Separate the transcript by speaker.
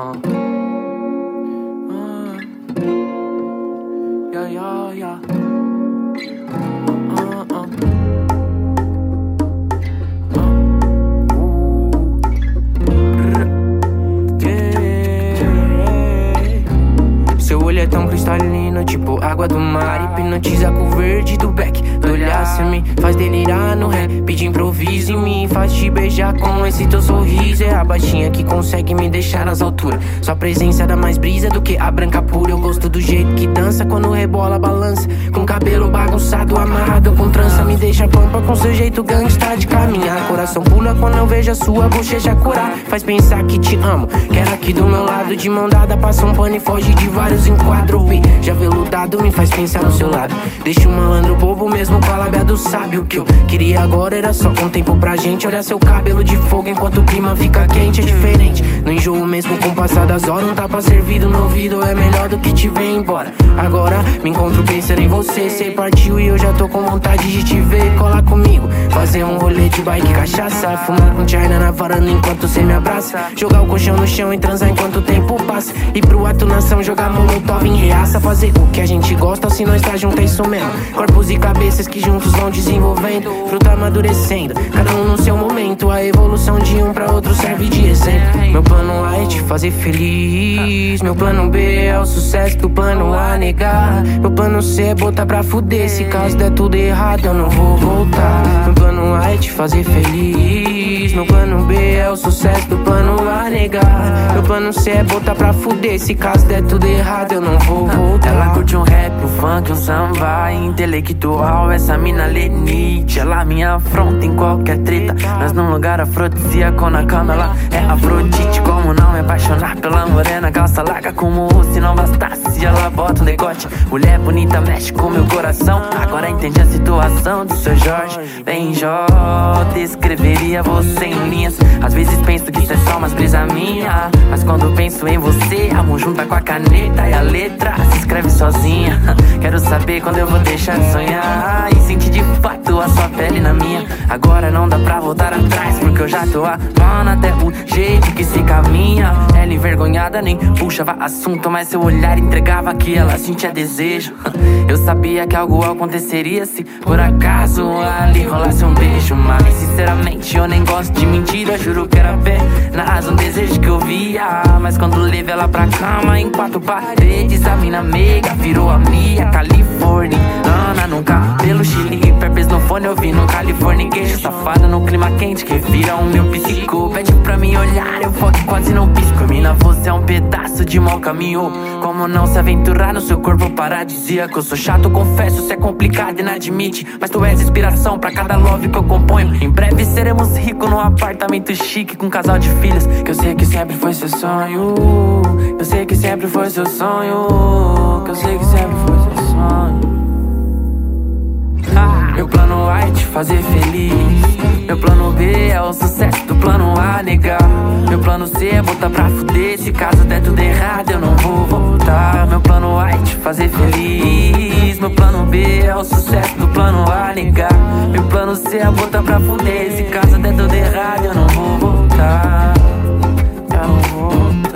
Speaker 1: Uh. Uh. Yeah, yeah, yeah. Uh, uh. Tipo água do mar. Hipnotiza com o verde do beck. Do olhar cê me faz delirar no rap de improviso. E me faz te beijar com esse teu sorriso. É a baixinha que consegue me deixar nas alturas. Sua presença dá mais brisa do que a branca pura. Eu gosto do jeito que dança quando rebola, balança. Com cabelo bagunçado, amarrado com trança. Me deixa com seu jeito gangsta de caminhar. Coração pula quando eu vejo a sua bochecha curar. Faz pensar que te amo. Quero aqui do meu lado, de mão dada. Passa um pano e foge de vários enquadros. Já veludado, me faz pensar no seu lado. Deixa o malandro bobo mesmo com a lábia do sábio. O que eu queria agora era só um tempo pra gente. Olha seu cabelo de fogo enquanto o clima fica quente. É diferente, não enjoo mesmo com o passar das horas. Um tapa servido no ouvido é melhor do que te ver embora. Agora me encontro pensando em você. Você partiu e eu já tô com vontade de te ver. Comigo, fazer um rolê de bike cachaça. Fumar com China na varanda enquanto você me abraça. Jogar o colchão no chão e transar enquanto o tempo passa. E pro ato nação jogar molotov em reaça. Fazer o que a gente gosta se nós tá junto é isso mesmo. Corpos e cabeças que juntos vão desenvolvendo. Fruta amadurecendo, cada um no seu momento. A evolução de um pra outro serve de exemplo. Meu plano A é te fazer feliz. Meu plano B é o sucesso do plano A negar. Meu plano C é botar pra fuder. Se caso der tudo errado, eu não vou voltar. Plano A é te fazer feliz. Meu plano B é o sucesso do plano A negar. Meu plano C é botar pra fuder. Se caso der tudo errado, eu não vou voltar.
Speaker 2: Ela curte um rap, um funk, um samba intelectual. Essa mina lenite, ela me afronta em qualquer treta. Mas num lugar afrodisíaco na cama, ela é Afrodite. Como não me apaixonar pela morena? Calça larga como se não bastasse. Ela bota um decote, mulher bonita, mexe com meu coração. Agora entendi a situação do seu Jorge. Bem, Jó, descreveria você em linhas. Às vezes penso que isso é só umas brisa minha. Mas quando penso em você, a mão junta com a caneta e a letra se escreve sozinha. Quero saber quando eu vou deixar de sonhar e sentir de fato a sua pele na minha. Agora não dá pra voltar atrás, porque eu já tô amando até o jeito que se caminha. Ela envergonhada nem puxava assunto, mas seu olhar entregava que ela sentia desejo. Eu sabia que algo aconteceria se por acaso ali rolasse um beijo. Mas sinceramente eu nem gosto de mentira, juro que era apenas um desejo que eu via. Mas quando levei ela pra cama em quatro paredes, a mina meiga virou a minha Califórnia. Ana nunca pelo Chile, Peppers no fone ouvindo Califórnia. Queijo safada no clima quente que vira o meu psico. Pede pra mim olhar, eu foco quase não pisco. Mina, você é um pedaço de mau caminho. Como não se aventurar no seu corpo paradisíaco? Eu sou chato, confesso, isso é complicado e não admite. Mas tu és inspiração pra cada love que eu componho. Em breve seremos ricos num apartamento chique com um casal de filhas. Que eu sei que sempre foi seu sonho. Eu sei que sempre foi seu sonho. Que eu sei que sempre foi seu sonho. Ah,
Speaker 1: Meu plano é te fazer feliz. Meu plano B é o sucesso do plano A, nega. Meu plano C é botar pra fuder. Se caso der tudo errado, eu não vou voltar. Meu plano A é te fazer feliz. Meu plano B é o sucesso do plano A, nega. Meu plano C é botar pra fuder. Se caso der tudo errado, eu não vou voltar. Eu não vou voltar.